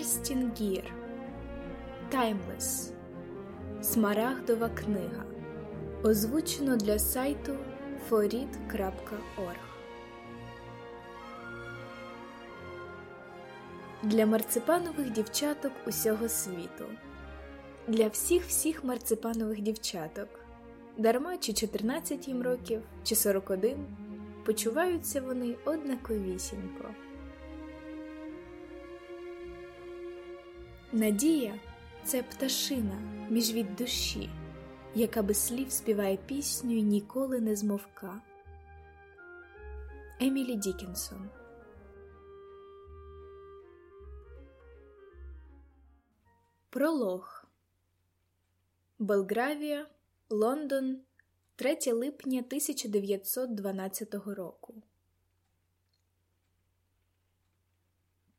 Керстін Гір Таймлес Смарагдова книга. Озвучено для сайту forit.org Для марципанових дівчаток усього світу. Для всіх всіх марципанових дівчаток. Дарма чи 14 їм років, чи 41, почуваються вони однаковісінько. Надія це пташина між від душі, яка без слів співає пісню і ніколи не змовка. Емілі Дікінсон Пролог Белгравія, Лондон, 3 липня 1912 року.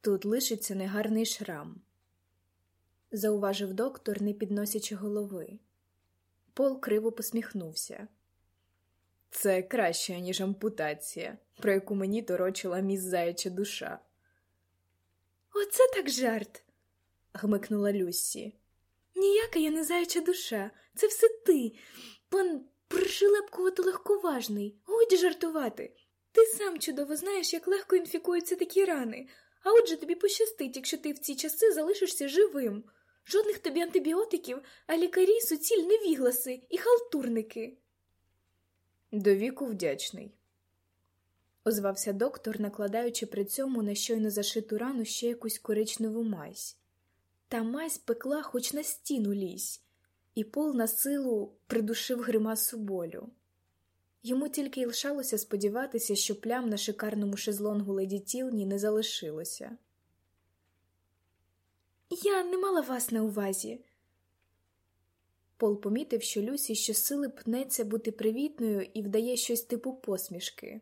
Тут лишиться негарний шрам зауважив доктор, не підносячи голови. Пол криво посміхнувся. Це краще, ніж ампутація, про яку мені торочила міс заяча душа. Оце так жарт. гмикнула Люсі. Ніяка я не заяча душа, це все ти, пан пришелепкувато легковажний. Годі жартувати. Ти сам чудово знаєш, як легко інфікуються такі рани, а отже тобі пощастить, якщо ти в ці часи залишишся живим. Жодних тобі антибіотиків, а лікарі суціль невігласи і халтурники. До віку вдячний, озвався доктор, накладаючи при цьому на щойно зашиту рану ще якусь коричневу мазь. Та мазь пекла хоч на стіну лізь, і пол на силу придушив гримасу болю. Йому тільки й лишалося сподіватися, що плям на шикарному шезлонгу леді Тілні не залишилося. Я не мала вас на увазі. Пол помітив, що Люсі щосили пнеться бути привітною і вдає щось типу посмішки.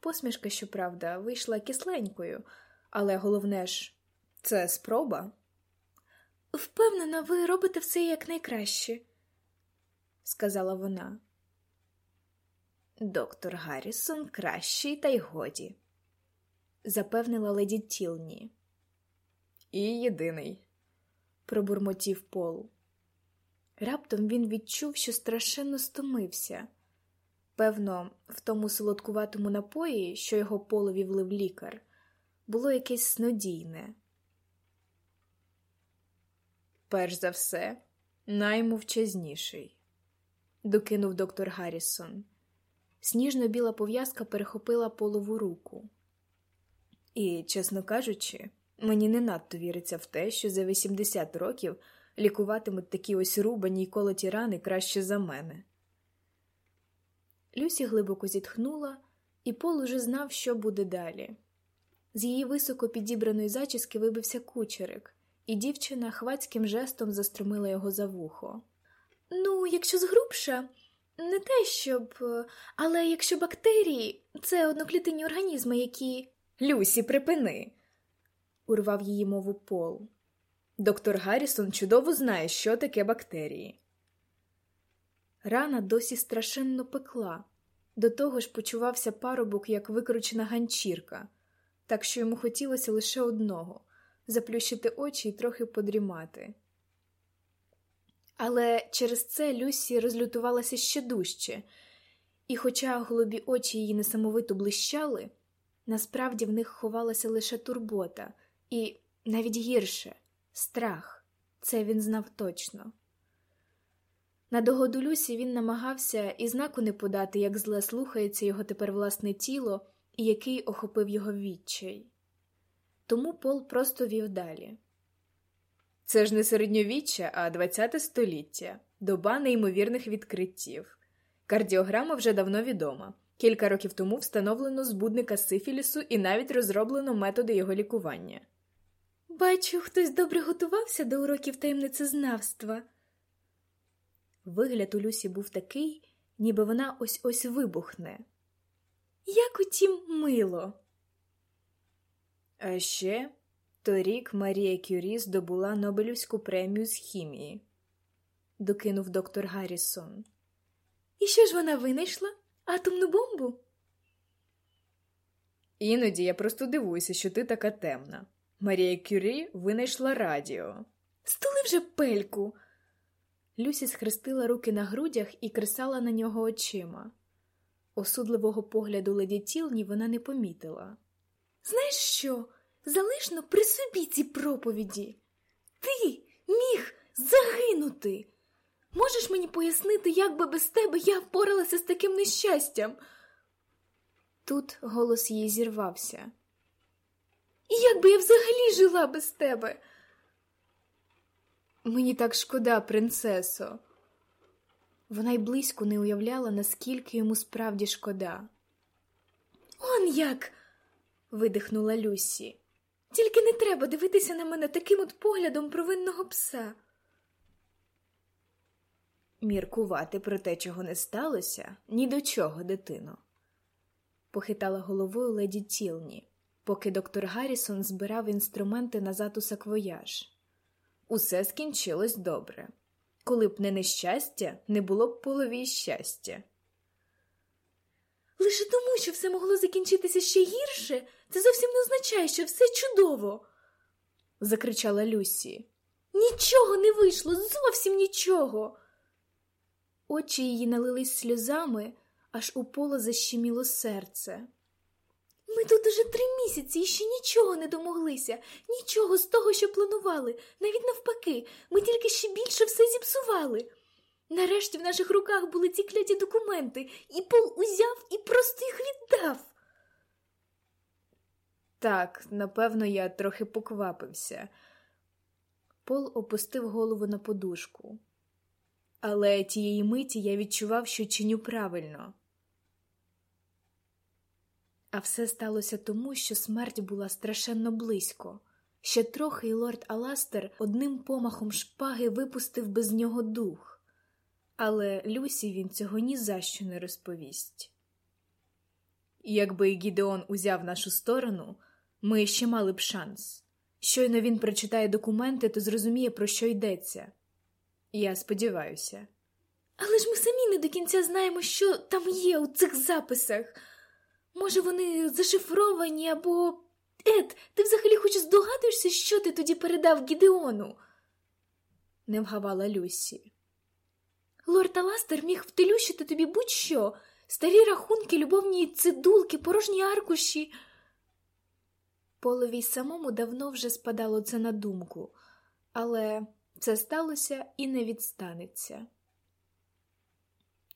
Посмішка, щоправда, вийшла кисленькою, але головне ж, це спроба. Впевнена, ви робите все якнайкраще, сказала вона. Доктор Гаррісон кращий, та й годі, запевнила леді Тілні. І єдиний, пробурмотів Пол. Раптом він відчув, що страшенно стомився. Певно, в тому солодкуватому напої, що його полові влив лікар, було якесь снодійне. Перш за все, наймовчазніший, докинув доктор Гаррісон. Сніжно біла пов'язка перехопила полову руку. І, чесно кажучи, Мені не надто віриться в те, що за 80 років лікуватимуть такі ось рубані й колоті рани краще за мене. Люсі глибоко зітхнула, і Пол уже знав, що буде далі. З її високо підібраної зачіски вибився кучерик, і дівчина хвацьким жестом застромила його за вухо. Ну, якщо згрубша, не те щоб. Але якщо бактерії це одноклітинні організми, які. Люсі, припини урвав її мову Пол. Доктор Гаррісон чудово знає, що таке бактерії. Рана досі страшенно пекла, до того ж почувався парубок, як викручена ганчірка, так що йому хотілося лише одного заплющити очі і трохи подрімати. Але через це Люсі розлютувалася ще дужче, і, хоча голубі очі її несамовито блищали, насправді в них ховалася лише турбота. І навіть гірше страх, це він знав точно. На догоду Люсі він намагався і знаку не подати, як зле слухається його тепер власне тіло і який охопив його відчай. Тому Пол просто вів далі. Це ж не середньовіччя, а ХХ століття, доба неймовірних відкриттів. Кардіограма вже давно відома. Кілька років тому встановлено збудника сифілісу і навіть розроблено методи його лікування. Бачу, хтось добре готувався до уроків таємницезнавства. Вигляд у Люсі був такий, ніби вона ось ось вибухне. Як утім мило. А ще торік Марія Кюрі здобула Нобелівську премію з хімії, докинув доктор Гаррісон. І що ж вона винайшла? Атомну бомбу? Іноді я просто дивуюся, що ти така темна Марія Кюрі винайшла радіо. Стули вже пельку. Люсі схрестила руки на грудях і кресала на нього очима. Осудливого погляду леді Тілні вона не помітила. Знаєш що? Залишно при собі ці проповіді. Ти міг загинути. Можеш мені пояснити, як би без тебе я впоралася з таким нещастям? Тут голос її зірвався. І як би я взагалі жила без тебе? Мені так шкода, принцесо. Вона й близько не уявляла, наскільки йому справді шкода. Он як. видихнула Люсі. Тільки не треба дивитися на мене таким от поглядом провинного пса. Міркувати про те, чого не сталося, ні до чого, дитино, похитала головою леді Тілні, поки доктор Гаррісон збирав інструменти назад у саквояж. Усе скінчилось добре. Коли б не нещастя, не було б полові щастя. Лише тому, що все могло закінчитися ще гірше, це зовсім не означає, що все чудово, закричала Люсі. Нічого не вийшло, зовсім нічого. Очі її налились сльозами, аж у поло защеміло серце. Ми тут уже три місяці і ще нічого не домоглися, нічого з того, що планували, навіть навпаки, ми тільки ще більше все зіпсували. Нарешті в наших руках були ці кляті документи, і Пол узяв і просто їх віддав. Так, напевно, я трохи поквапився. Пол опустив голову на подушку. Але тієї миті я відчував, що чиню правильно. А все сталося тому, що смерть була страшенно близько. Ще трохи і лорд Аластер одним помахом шпаги випустив без нього дух, але Люсі він цього ні за що не розповість. Якби Гідеон узяв нашу сторону, ми ще мали б шанс. Щойно він прочитає документи, то зрозуміє, про що йдеться. Я сподіваюся. Але ж ми самі не до кінця знаємо, що там є у цих записах. Може, вони зашифровані або. Ед, ти взагалі хоч здогадуєшся, що ти тоді передав Гідеону? не вгавала Люсі. Лорд Аластер міг втелющити тобі будь-що, старі рахунки, любовні цидулки, порожні аркуші. Полові самому давно вже спадало це на думку, але це сталося і не відстанеться.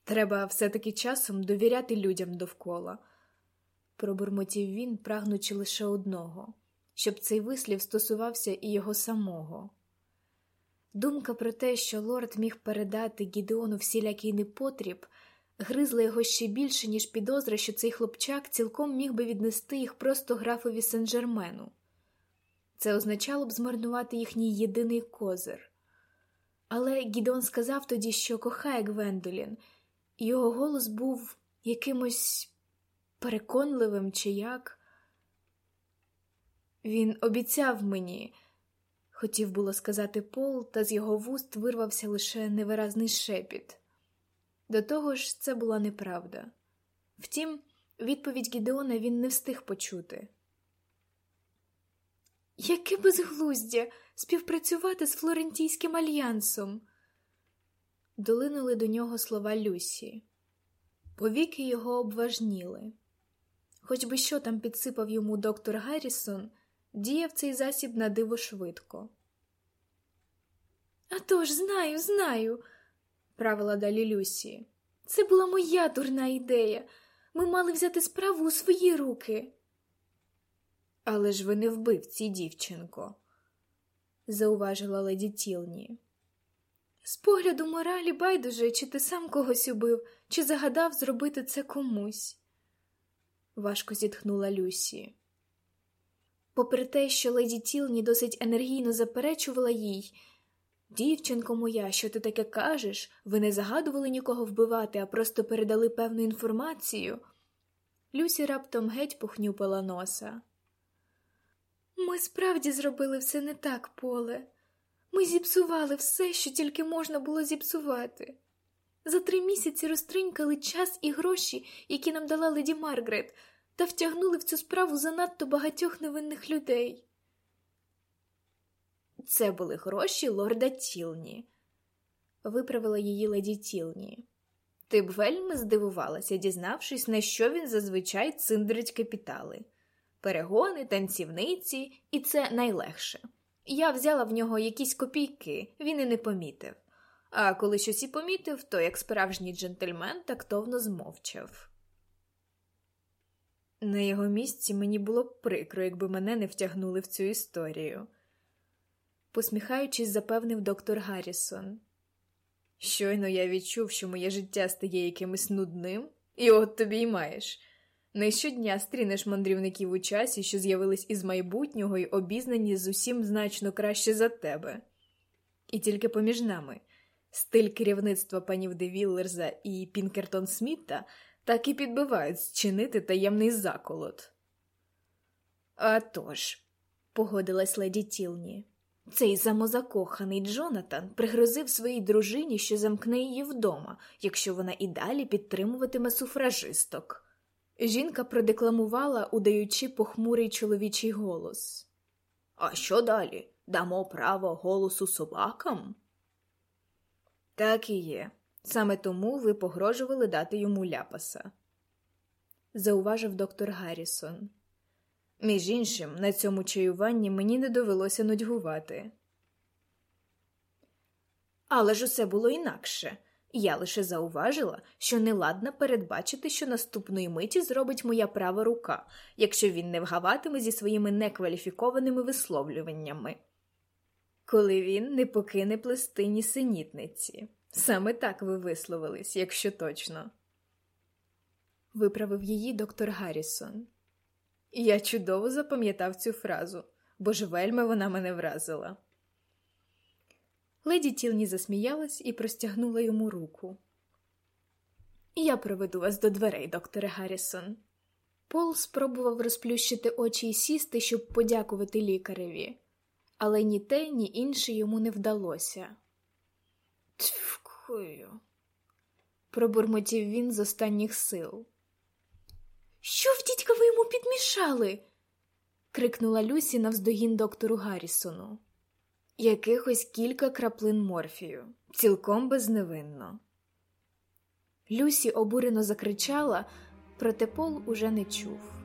Треба все-таки часом довіряти людям довкола, пробурмотів він, прагнучи лише одного, щоб цей вислів стосувався і його самого. Думка про те, що лорд міг передати Гідеону всілякий непотріб, гризла його ще більше, ніж підозра, що цей хлопчак цілком міг би віднести їх просто графові Сен-Жермену. Це означало б змарнувати їхній єдиний козир. Але Гідеон сказав тоді, що кохає Гвендолін, і його голос був якимось переконливим чи як. Він обіцяв мені, хотів було сказати Пол, та з його вуст вирвався лише невиразний шепіт. До того ж, це була неправда. Втім, відповідь Гідеона він не встиг почути. Яке безглуздя співпрацювати з Флорентійським альянсом. Долинули до нього слова Люсі. Повіки його обважніли. Хоч би що там підсипав йому доктор Гаррісон, діяв цей засіб на диво швидко. «А тож, знаю, знаю, правила далі Люсі. Це була моя дурна ідея. Ми мали взяти справу у свої руки. Але ж ви не вбивці, дівчинко, зауважила леді Тілні. З погляду моралі байдуже, чи ти сам когось убив, чи загадав зробити це комусь, важко зітхнула Люсі. Попри те, що леді Тілні досить енергійно заперечувала їй, дівчинко моя, що ти таке кажеш, ви не загадували нікого вбивати, а просто передали певну інформацію. Люсі раптом геть похнюпила носа. Ми справді зробили все не так, поле. Ми зіпсували все, що тільки можна було зіпсувати. За три місяці розтринькали час і гроші, які нам дала леді Маргарет, та втягнули в цю справу занадто багатьох невинних людей. Це були гроші лорда Тілні, виправила її леді Тілні. Ти б вельми здивувалася, дізнавшись, на що він зазвичай циндрить капітали. Перегони, танцівниці, і це найлегше. Я взяла в нього якісь копійки, він і не помітив. А коли щось і помітив, то як справжній джентльмен тактовно змовчав. На його місці мені було б прикро, якби мене не втягнули в цю історію, посміхаючись, запевнив доктор Гаррісон. Щойно я відчув, що моє життя стає якимось нудним, і от тобі й маєш. Не щодня стрінеш мандрівників у часі, що з'явились із майбутнього і обізнані з усім значно краще за тебе. І тільки поміж нами стиль керівництва панів Девіллерза і Пінкертон Сміта так і підбивають зчинити таємний заколот. «А тож», – погодилась леді Тілні, цей самозакоханий Джонатан пригрозив своїй дружині, що замкне її вдома, якщо вона і далі підтримуватиме суфражисток. Жінка продекламувала, удаючи похмурий чоловічий голос. А що далі? Дамо право голосу собакам? Так і є. Саме тому ви погрожували дати йому ляпаса, зауважив доктор Гаррісон. Між іншим, на цьому чаюванні мені не довелося нудьгувати. Але ж усе було інакше. Я лише зауважила, що неладно передбачити, що наступної миті зробить моя права рука, якщо він не вгаватиме зі своїми некваліфікованими висловлюваннями, коли він не покине плестині синітниці. Саме так ви висловились, якщо точно. Виправив її доктор Гаррісон. Я чудово запам'ятав цю фразу, бо ж вельми вона мене вразила. Леді Тілні засміялась і простягнула йому руку. Я проведу вас до дверей, докторе Гаррісон. Пол спробував розплющити очі і сісти, щоб подякувати лікареві, але ні те, ні інше йому не вдалося. Тьфкую, пробурмотів він з останніх сил. Що в дідька ви йому підмішали? крикнула Люсі навздогін доктору Гаррісону. Якихось кілька краплин морфію, цілком безневинно. Люсі обурено закричала, проте Пол уже не чув.